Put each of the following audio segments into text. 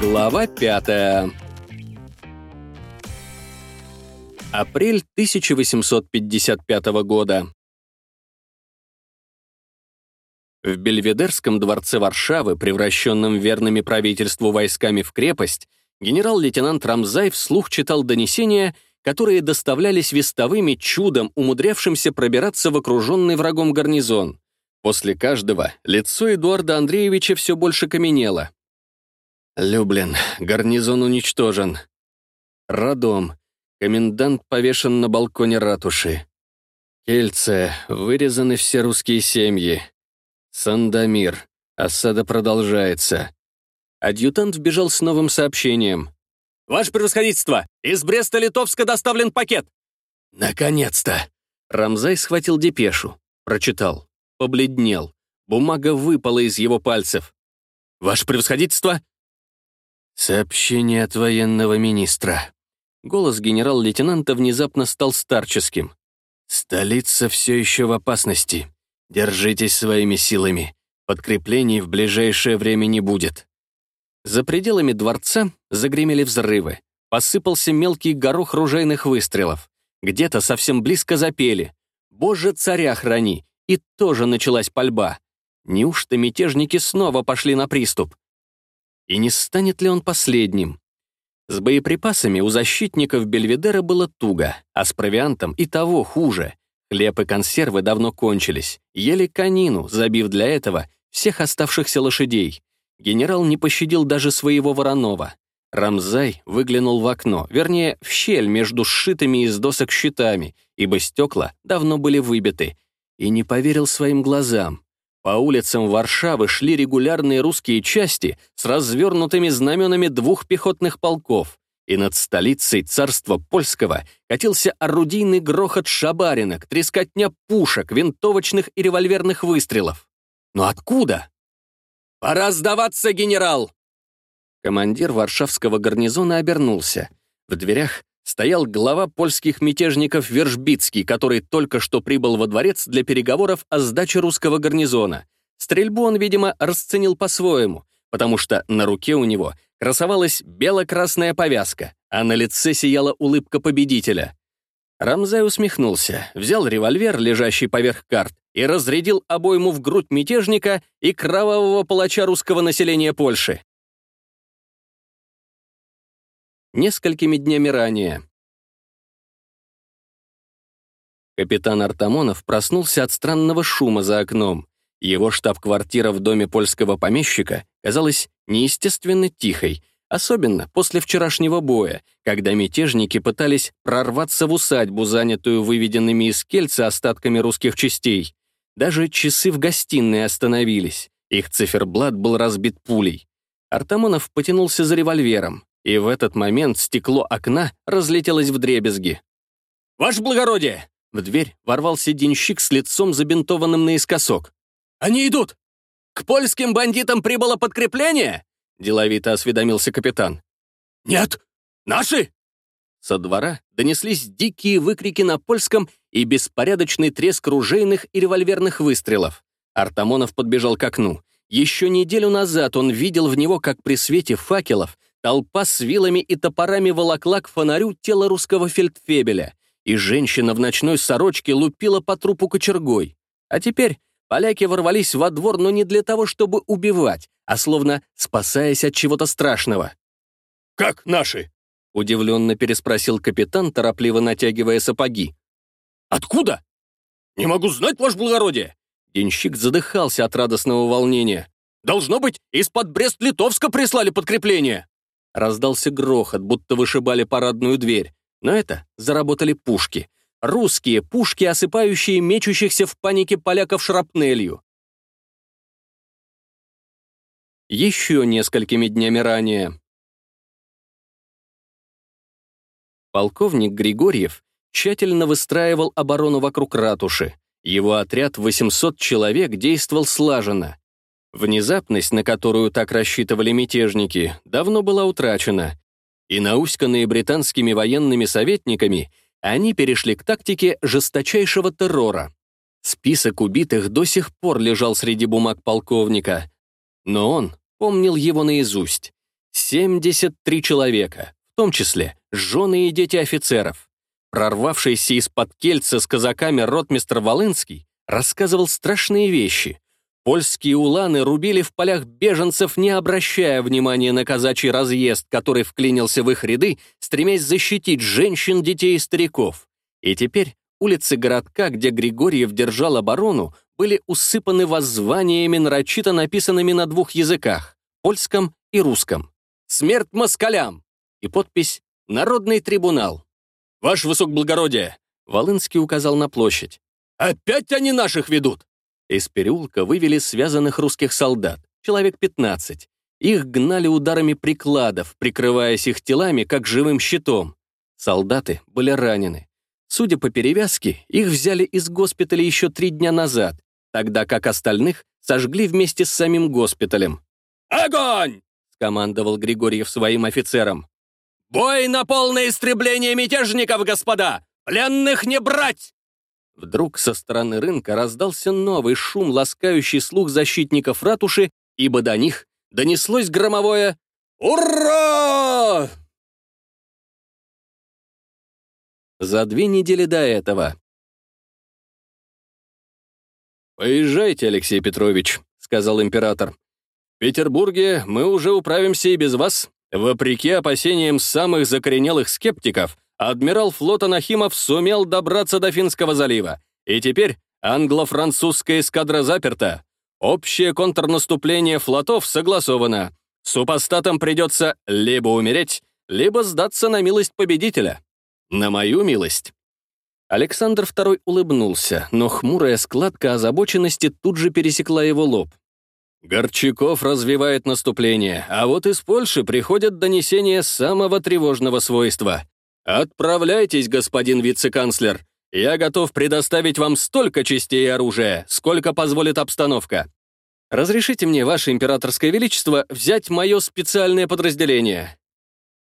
Глава пятая. Апрель 1855 года. В Бельведерском дворце Варшавы, превращенном верными правительству войсками в крепость, генерал-лейтенант Рамзай вслух читал донесения, которые доставлялись вестовыми чудом, умудрявшимся пробираться в окруженный врагом гарнизон. После каждого лицо Эдуарда Андреевича все больше каменело. Люблин. Гарнизон уничтожен. Радом. Комендант повешен на балконе ратуши. Кельце. Вырезаны все русские семьи. Сандомир. Осада продолжается. Адъютант вбежал с новым сообщением. «Ваше превосходительство! Из Бреста-Литовска доставлен пакет!» «Наконец-то!» Рамзай схватил депешу. Прочитал. Побледнел. Бумага выпала из его пальцев. «Ваше превосходительство!» «Сообщение от военного министра». Голос генерал-лейтенанта внезапно стал старческим. «Столица все еще в опасности. Держитесь своими силами. Подкреплений в ближайшее время не будет». За пределами дворца загремели взрывы. Посыпался мелкий горох ружейных выстрелов. Где-то совсем близко запели. «Боже, царя храни!» И тоже началась пальба. Неужто мятежники снова пошли на приступ? И не станет ли он последним? С боеприпасами у защитников Бельведера было туго, а с провиантом и того хуже. Хлеб и консервы давно кончились. Ели конину, забив для этого всех оставшихся лошадей. Генерал не пощадил даже своего Воронова. Рамзай выглянул в окно, вернее, в щель между сшитыми из досок щитами, ибо стекла давно были выбиты, и не поверил своим глазам. По улицам Варшавы шли регулярные русские части с развернутыми знаменами двух пехотных полков, и над столицей царства польского катился орудийный грохот шабаринок, трескотня пушек, винтовочных и револьверных выстрелов. Но откуда? «Пора сдаваться, генерал!» Командир варшавского гарнизона обернулся. В дверях стоял глава польских мятежников Вержбицкий, который только что прибыл во дворец для переговоров о сдаче русского гарнизона. Стрельбу он, видимо, расценил по-своему, потому что на руке у него красовалась бело-красная повязка, а на лице сияла улыбка победителя. Рамзай усмехнулся, взял револьвер, лежащий поверх карт, и разрядил обойму в грудь мятежника и кровавого палача русского населения Польши. Несколькими днями ранее. Капитан Артамонов проснулся от странного шума за окном. Его штаб-квартира в доме польского помещика казалась неестественно тихой, особенно после вчерашнего боя, когда мятежники пытались прорваться в усадьбу, занятую выведенными из кельца остатками русских частей. Даже часы в гостиной остановились. Их циферблат был разбит пулей. Артамонов потянулся за револьвером. И в этот момент стекло окна разлетелось в дребезги. «Ваше благородие!» В дверь ворвался денщик с лицом забинтованным наискосок. «Они идут! К польским бандитам прибыло подкрепление?» Деловито осведомился капитан. «Нет! Наши!» Со двора донеслись дикие выкрики на польском и беспорядочный треск ружейных и револьверных выстрелов. Артамонов подбежал к окну. Еще неделю назад он видел в него, как при свете факелов Толпа с вилами и топорами волокла к фонарю тело русского фельдфебеля, и женщина в ночной сорочке лупила по трупу кочергой. А теперь поляки ворвались во двор, но не для того, чтобы убивать, а словно спасаясь от чего-то страшного. «Как наши?» — удивленно переспросил капитан, торопливо натягивая сапоги. «Откуда?» «Не могу знать, ваше благородие!» Денщик задыхался от радостного волнения. «Должно быть, из-под Брест-Литовска прислали подкрепление!» Раздался грохот, будто вышибали парадную дверь. Но это заработали пушки. Русские пушки, осыпающие мечущихся в панике поляков шрапнелью. Еще несколькими днями ранее. Полковник Григорьев тщательно выстраивал оборону вокруг ратуши. Его отряд 800 человек действовал слаженно. Внезапность, на которую так рассчитывали мятежники, давно была утрачена, и науськанные британскими военными советниками, они перешли к тактике жесточайшего террора. Список убитых до сих пор лежал среди бумаг полковника. но он помнил его наизусть. 73 человека, в том числе жены и дети офицеров. Прорвавшийся из-под кельца с казаками ротмистр Волынский рассказывал страшные вещи. Польские уланы рубили в полях беженцев, не обращая внимания на казачий разъезд, который вклинился в их ряды, стремясь защитить женщин, детей и стариков. И теперь улицы городка, где Григорьев держал оборону, были усыпаны воззваниями, нарочито написанными на двух языках — польском и русском. «Смерть москалям!» и подпись «Народный трибунал». «Ваше высокоблагородие!» — Волынский указал на площадь. «Опять они наших ведут!» Из переулка вывели связанных русских солдат, человек 15. Их гнали ударами прикладов, прикрываясь их телами, как живым щитом. Солдаты были ранены. Судя по перевязке, их взяли из госпиталя еще три дня назад, тогда как остальных сожгли вместе с самим госпиталем. «Огонь!» — скомандовал Григорьев своим офицерам. «Бой на полное истребление мятежников, господа! Пленных не брать!» Вдруг со стороны рынка раздался новый шум, ласкающий слух защитников ратуши, ибо до них донеслось громовое «Ура!». За две недели до этого. «Поезжайте, Алексей Петрович», — сказал император. «В Петербурге мы уже управимся и без вас. Вопреки опасениям самых закоренелых скептиков, адмирал флота Нахимов сумел добраться до Финского залива, и теперь англо-французская эскадра заперта. Общее контрнаступление флотов согласовано. Супостатам придется либо умереть, либо сдаться на милость победителя. На мою милость. Александр II улыбнулся, но хмурая складка озабоченности тут же пересекла его лоб. Горчаков развивает наступление, а вот из Польши приходят донесения самого тревожного свойства. «Отправляйтесь, господин вице-канцлер. Я готов предоставить вам столько частей оружия, сколько позволит обстановка. Разрешите мне, ваше императорское величество, взять мое специальное подразделение».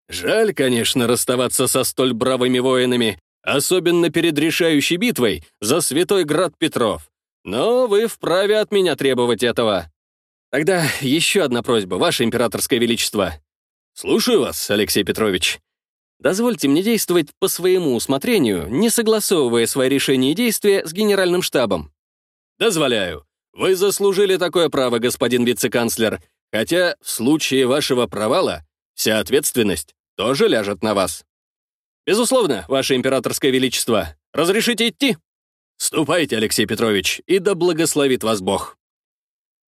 Жаль, конечно, расставаться со столь бравыми воинами, особенно перед решающей битвой за Святой Град Петров. Но вы вправе от меня требовать этого. Тогда еще одна просьба, ваше императорское величество. Слушаю вас, Алексей Петрович. Дозвольте мне действовать по своему усмотрению, не согласовывая свои решения и действия с генеральным штабом. Дозволяю. Вы заслужили такое право, господин вице-канцлер, хотя в случае вашего провала вся ответственность тоже ляжет на вас. Безусловно, ваше императорское величество. Разрешите идти? Ступайте, Алексей Петрович, и да благословит вас Бог.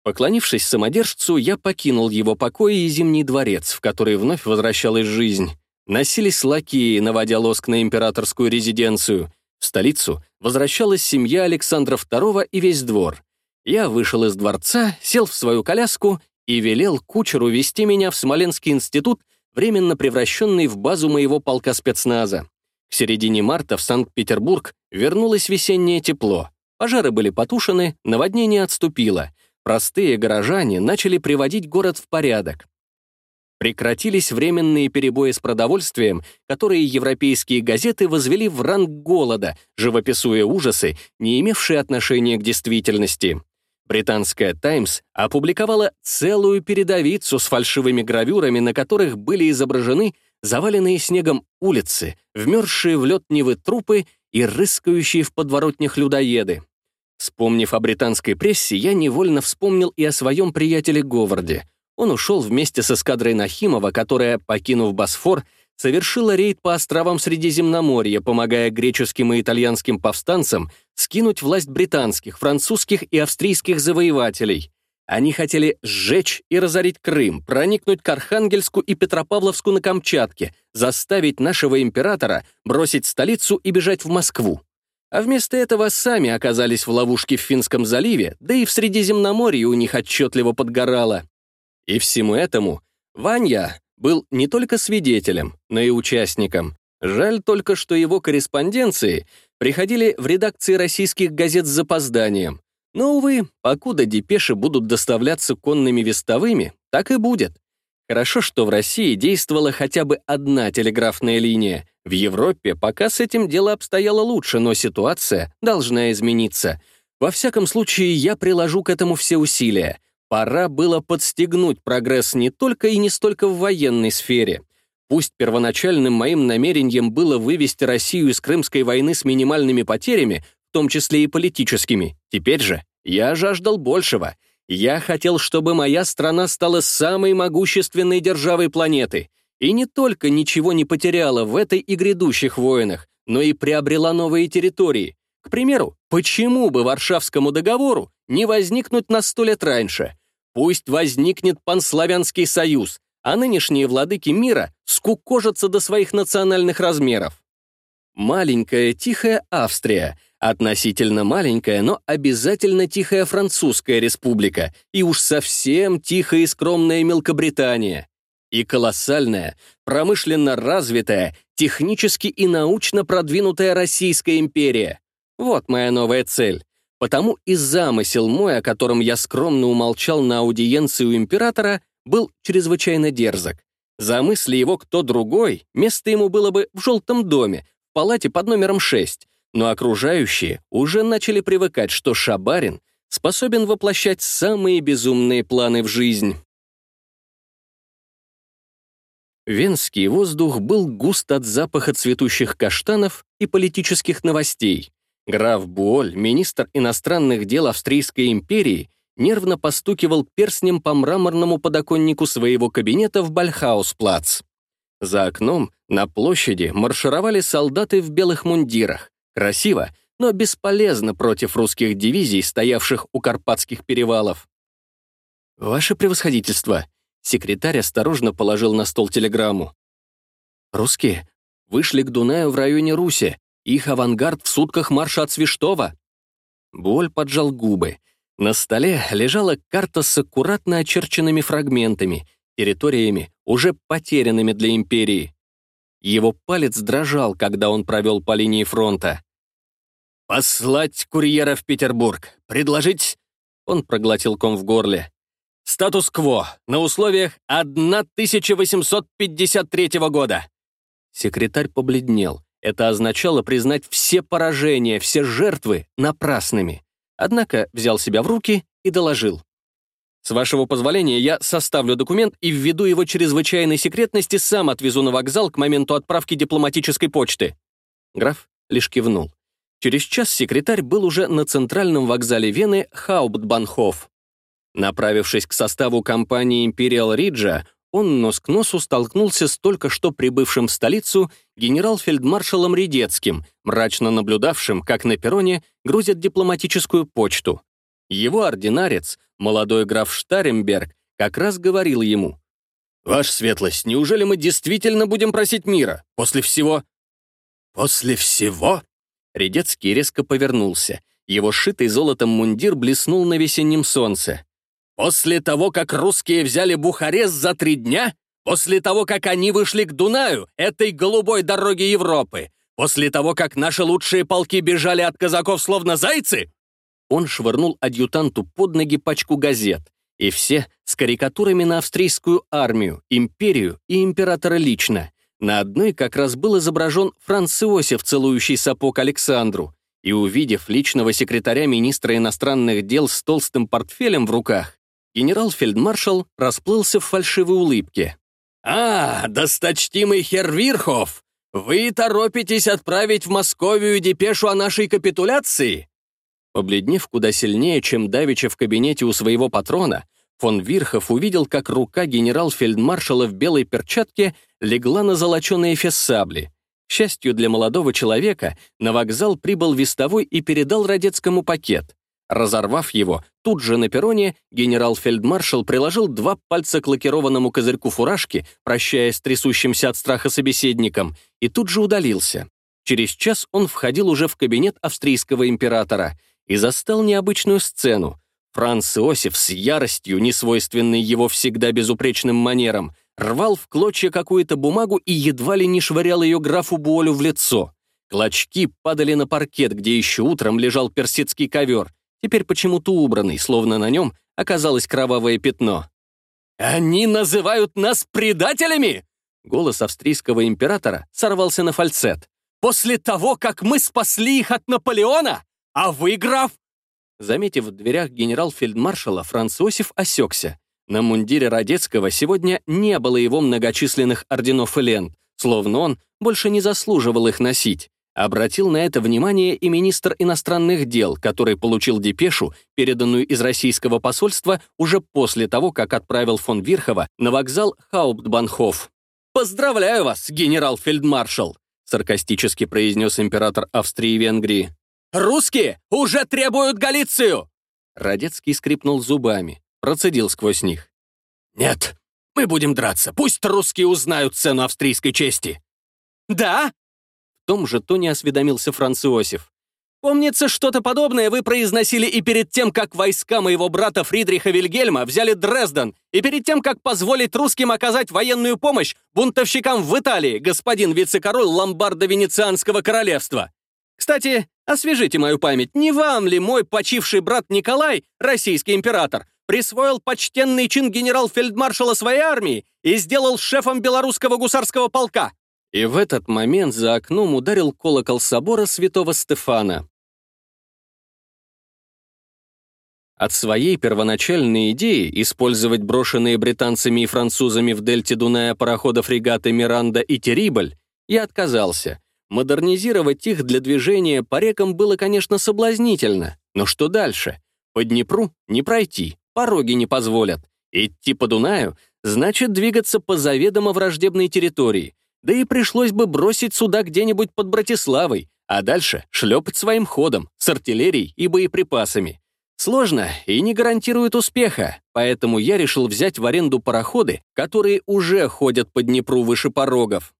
Поклонившись самодержцу, я покинул его покои и Зимний дворец, в который вновь возвращалась жизнь. Носились лакеи, наводя лоск на императорскую резиденцию. В столицу возвращалась семья Александра II и весь двор. Я вышел из дворца, сел в свою коляску и велел кучеру вести меня в Смоленский институт, временно превращенный в базу моего полка спецназа. К середине марта в Санкт-Петербург вернулось весеннее тепло. Пожары были потушены, наводнение отступило. Простые горожане начали приводить город в порядок. Прекратились временные перебои с продовольствием, которые европейские газеты возвели в ранг голода, живописуя ужасы, не имевшие отношения к действительности. Британская «Таймс» опубликовала целую передовицу с фальшивыми гравюрами, на которых были изображены заваленные снегом улицы, вмерзшие в лед Невы трупы и рыскающие в подворотнях людоеды. Вспомнив о британской прессе, я невольно вспомнил и о своем приятеле Говарде — он ушел вместе с эскадрой Нахимова, которая, покинув Босфор, совершила рейд по островам Средиземноморья, помогая греческим и итальянским повстанцам скинуть власть британских, французских и австрийских завоевателей. Они хотели сжечь и разорить Крым, проникнуть к Архангельску и Петропавловску на Камчатке, заставить нашего императора бросить столицу и бежать в Москву. А вместо этого сами оказались в ловушке в Финском заливе, да и в Средиземноморье у них отчетливо подгорало. И всему этому Ванья был не только свидетелем, но и участником. Жаль только, что его корреспонденции приходили в редакции российских газет с запозданием. Но, увы, покуда депеши будут доставляться конными вестовыми, так и будет. Хорошо, что в России действовала хотя бы одна телеграфная линия. В Европе пока с этим дело обстояло лучше, но ситуация должна измениться. Во всяком случае, я приложу к этому все усилия. Пора было подстегнуть прогресс не только и не столько в военной сфере. Пусть первоначальным моим намерением было вывести Россию из Крымской войны с минимальными потерями, в том числе и политическими, теперь же я жаждал большего. Я хотел, чтобы моя страна стала самой могущественной державой планеты и не только ничего не потеряла в этой и грядущих войнах, но и приобрела новые территории. К примеру, почему бы Варшавскому договору не возникнуть на сто лет раньше? Пусть возникнет Панславянский союз, а нынешние владыки мира скукожатся до своих национальных размеров. Маленькая тихая Австрия, относительно маленькая, но обязательно тихая Французская республика и уж совсем тихая и скромная Мелкобритания и колоссальная, промышленно развитая, технически и научно продвинутая Российская империя. Вот моя новая цель. Потому и замысел мой, о котором я скромно умолчал на аудиенции у императора, был чрезвычайно дерзок. Замысли его кто другой, место ему было бы в желтом доме, в палате под номером 6, но окружающие уже начали привыкать, что Шабарин способен воплощать самые безумные планы в жизнь. Венский воздух был густ от запаха цветущих каштанов и политических новостей. Граф Буоль, министр иностранных дел Австрийской империи, нервно постукивал перстнем по мраморному подоконнику своего кабинета в Бальхаус-плац. За окном на площади маршировали солдаты в белых мундирах. Красиво, но бесполезно против русских дивизий, стоявших у Карпатских перевалов. «Ваше превосходительство», Секретарь осторожно положил на стол телеграмму. «Русские вышли к Дунаю в районе Руси. Их авангард в сутках марша от Свиштова». Боль поджал губы. На столе лежала карта с аккуратно очерченными фрагментами, территориями, уже потерянными для империи. Его палец дрожал, когда он провел по линии фронта. «Послать курьера в Петербург. Предложить...» Он проглотил ком в горле. Статус-кво на условиях 1853 года. Секретарь побледнел. Это означало признать все поражения, все жертвы напрасными. Однако взял себя в руки и доложил. С вашего позволения, я составлю документ и введу его чрезвычайной секретности, сам отвезу на вокзал к моменту отправки дипломатической почты. Граф лишь кивнул. Через час секретарь был уже на центральном вокзале Вены Хауптбанхоф. Направившись к составу компании Imperial Ridge, он нос к носу столкнулся с только что прибывшим в столицу генерал-фельдмаршалом Редецким, мрачно наблюдавшим, как на перроне грузят дипломатическую почту. Его ординарец, молодой граф Штаремберг, как раз говорил ему, «Ваша светлость, неужели мы действительно будем просить мира? После всего...» «После всего?» Редецкий резко повернулся. Его шитый золотом мундир блеснул на весеннем солнце. После того, как русские взяли Бухарест за три дня, после того, как они вышли к Дунаю, этой голубой дороге Европы, после того, как наши лучшие полки бежали от казаков словно зайцы, он швырнул адъютанту под ноги пачку газет, и все с карикатурами на австрийскую армию, империю и императора лично. На одной как раз был изображен Франц Иосиф, целующий сапог Александру, и, увидев личного секретаря министра иностранных дел с толстым портфелем в руках, Генерал-фельдмаршал расплылся в фальшивой улыбке. «А, досточтимый Хервирхов, вы торопитесь отправить в Московию депешу о нашей капитуляции?» Побледнев куда сильнее, чем давеча в кабинете у своего патрона, фон Вирхов увидел, как рука генерал-фельдмаршала в белой перчатке легла на золоченый эфес. К счастью для молодого человека, на вокзал прибыл вестовой и передал Радецкому пакет. Разорвав его, тут же на перроне генерал-фельдмаршал приложил два пальца к лакированному козырьку фуражки, прощаясь с трясущимся от страха собеседником, и тут же удалился. Через час он входил уже в кабинет австрийского императора и застал необычную сцену. Франц Иосиф с яростью, несвойственной его всегда безупречным манерам, рвал в клочья какую-то бумагу и едва ли не швырял ее графу Буолю в лицо. Клочки падали на паркет, где еще утром лежал персидский ковер, теперь почему-то убранный, словно на нем оказалось кровавое пятно. «Они называют нас предателями!» Голос австрийского императора сорвался на фальцет. «После того, как мы спасли их от Наполеона? А вы, граф, Заметив в дверях генерал-фельдмаршала, Франц Иосиф осекся. На мундире Радецкого сегодня не было его многочисленных орденов и лент, словно он больше не заслуживал их носить. Обратил на это внимание и министр иностранных дел, который получил депешу, переданную из российского посольства уже после того, как отправил фон Вирхова на вокзал Хауптбанхоф. «Поздравляю вас, генерал-фельдмаршал!» саркастически произнес император Австрии и Венгрии. «Русские уже требуют Галицию!» Радецкий скрипнул зубами, процедил сквозь них. «Нет, мы будем драться. Пусть русские узнают цену австрийской чести». «Да?» Том же тоне осведомился Франц Иосиф. «Помнится, что-то подобное вы произносили и перед тем, как войска моего брата Фридриха Вильгельма взяли Дрезден, и перед тем, как позволить русским оказать военную помощь бунтовщикам в Италии, господин вице-король Ломбардо-Венецианского королевства. Кстати, освежите мою память, не вам ли мой почивший брат Николай, российский император, присвоил почтенный чин генерал-фельдмаршала своей армии и сделал шефом белорусского гусарского полка?» И в этот момент за окном ударил колокол собора святого Стефана. От своей первоначальной идеи использовать брошенные британцами и французами в дельте Дуная парохода фрегаты «Миранда» и «Терибль» я отказался. Модернизировать их для движения по рекам было, конечно, соблазнительно. Но что дальше? По Днепру не пройти, пороги не позволят. Идти по Дунаю значит двигаться по заведомо враждебной территории — да и пришлось бы бросить суда где-нибудь под Братиславой, а дальше шлепать своим ходом, с артиллерией и боеприпасами. Сложно и не гарантирует успеха, поэтому я решил взять в аренду пароходы, которые уже ходят по Днепру выше порогов.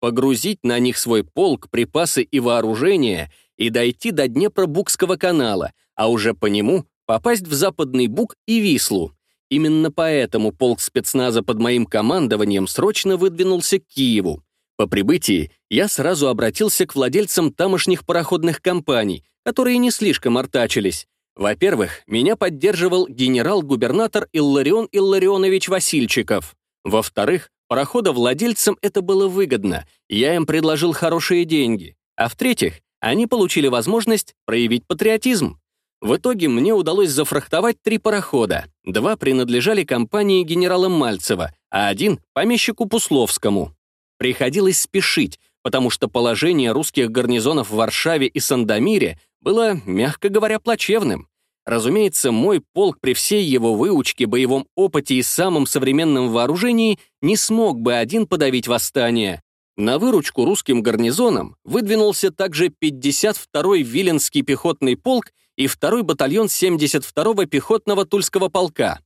Погрузить на них свой полк, припасы и вооружение и дойти до Днепро-Букского канала, а уже по нему попасть в Западный Буг и Вислу. Именно поэтому полк спецназа под моим командованием срочно выдвинулся к Киеву. По прибытии я сразу обратился к владельцам тамошних пароходных компаний, которые не слишком артачились. Во-первых, меня поддерживал генерал-губернатор Илларион Илларионович Васильчиков. Во-вторых, пароходовладельцам это было выгодно, я им предложил хорошие деньги. А в-третьих, они получили возможность проявить патриотизм. В итоге мне удалось зафрахтовать три парохода. Два принадлежали компании генерала Мальцева, а один — помещику Пусловскому. Приходилось спешить, потому что положение русских гарнизонов в Варшаве и Сандомире было, мягко говоря, плачевным. Разумеется, мой полк при всей его выучке, боевом опыте и самом современном вооружении не смог бы один подавить восстание. На выручку русским гарнизонам выдвинулся также 52-й Виленский пехотный полк и второй батальон 72-го пехотного Тульского полка.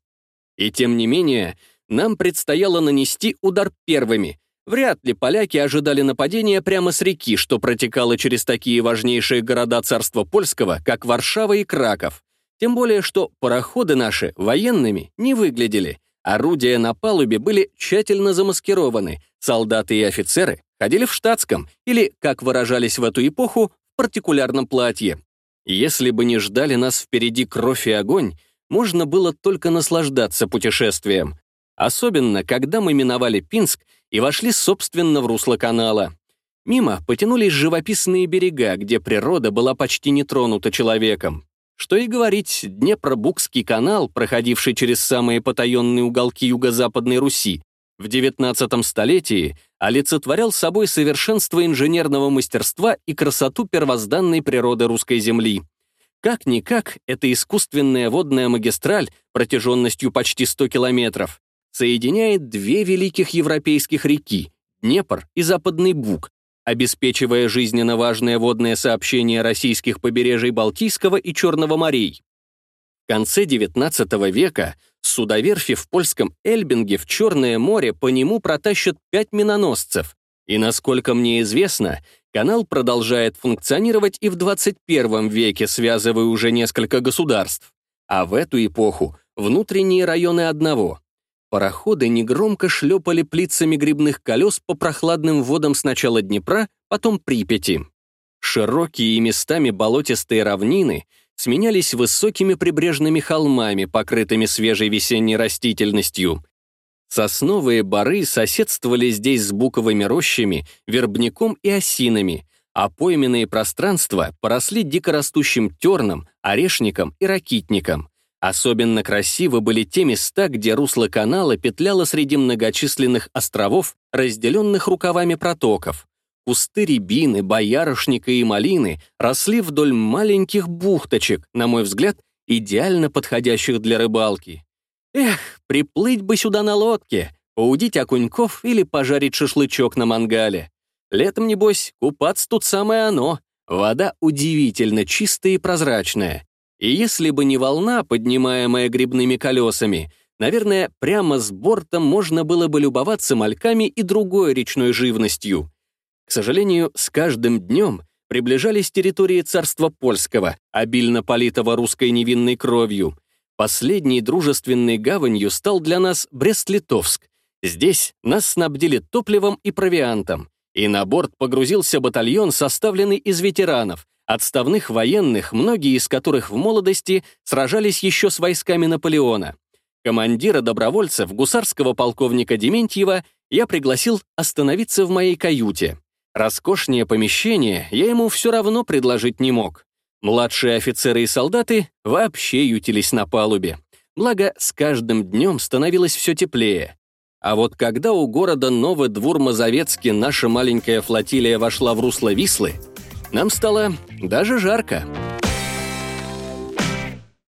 И тем не менее, нам предстояло нанести удар первыми. Вряд ли поляки ожидали нападения прямо с реки, что протекало через такие важнейшие города царства польского, как Варшава и Краков. Тем более, что пароходы наши военными не выглядели. Орудия на палубе были тщательно замаскированы, солдаты и офицеры ходили в штатском или, как выражались в эту эпоху, в партикулярном платье. Если бы не ждали нас впереди кровь и огонь, можно было только наслаждаться путешествием. Особенно, когда мы миновали Пинск и вошли, собственно, в русло канала. Мимо потянулись живописные берега, где природа была почти не тронута человеком. Что и говорить, Днепробукский канал, проходивший через самые потаенные уголки юго-западной Руси, в XIX столетии олицетворял собой совершенство инженерного мастерства и красоту первозданной природы русской земли. Как-никак, это искусственная водная магистраль протяженностью почти 100 километров соединяет две великих европейских реки — Днепр и Западный Буг, обеспечивая жизненно важное водное сообщение российских побережий Балтийского и Черного морей. В конце XIX века судоверфи в польском Эльбинге в Черное море по нему протащат пять миноносцев. И, насколько мне известно, канал продолжает функционировать и в 21 веке, связывая уже несколько государств. А в эту эпоху внутренние районы одного. Пароходы негромко шлепали плицами грибных колес по прохладным водам сначала Днепра, потом Припяти. Широкие и местами болотистые равнины — сменялись высокими прибрежными холмами, покрытыми свежей весенней растительностью. Сосновые бары соседствовали здесь с буковыми рощами, вербняком и осинами, а пойменные пространства поросли дикорастущим терном, орешником и ракитником. Особенно красивы были те места, где русло канала петляло среди многочисленных островов, разделенных рукавами протоков. Кусты рябины, боярышника и малины росли вдоль маленьких бухточек, на мой взгляд, идеально подходящих для рыбалки. Эх, приплыть бы сюда на лодке, поудить окуньков или пожарить шашлычок на мангале. Летом, небось, купаться тут самое оно. Вода удивительно чистая и прозрачная. И если бы не волна, поднимаемая грибными колесами, наверное, прямо с бортом можно было бы любоваться мальками и другой речной живностью. К сожалению, с каждым днем приближались территории царства польского, обильно политого русской невинной кровью. Последней дружественной гаванью стал для нас Брест-Литовск. Здесь нас снабдили топливом и провиантом и на борт погрузился батальон, составленный из ветеранов, отставных военных, многие из которых в молодости сражались еще с войсками Наполеона. Командира добровольцев, гусарского полковника Дементьева, я пригласил остановиться в моей каюте. Роскошнее помещение я ему все равно предложить не мог. Младшие офицеры и солдаты вообще ютились на палубе. Благо, с каждым днем становилось все теплее. А вот когда у города Мазовецкий наша маленькая флотилия вошла в русло Вислы, нам стало даже жарко.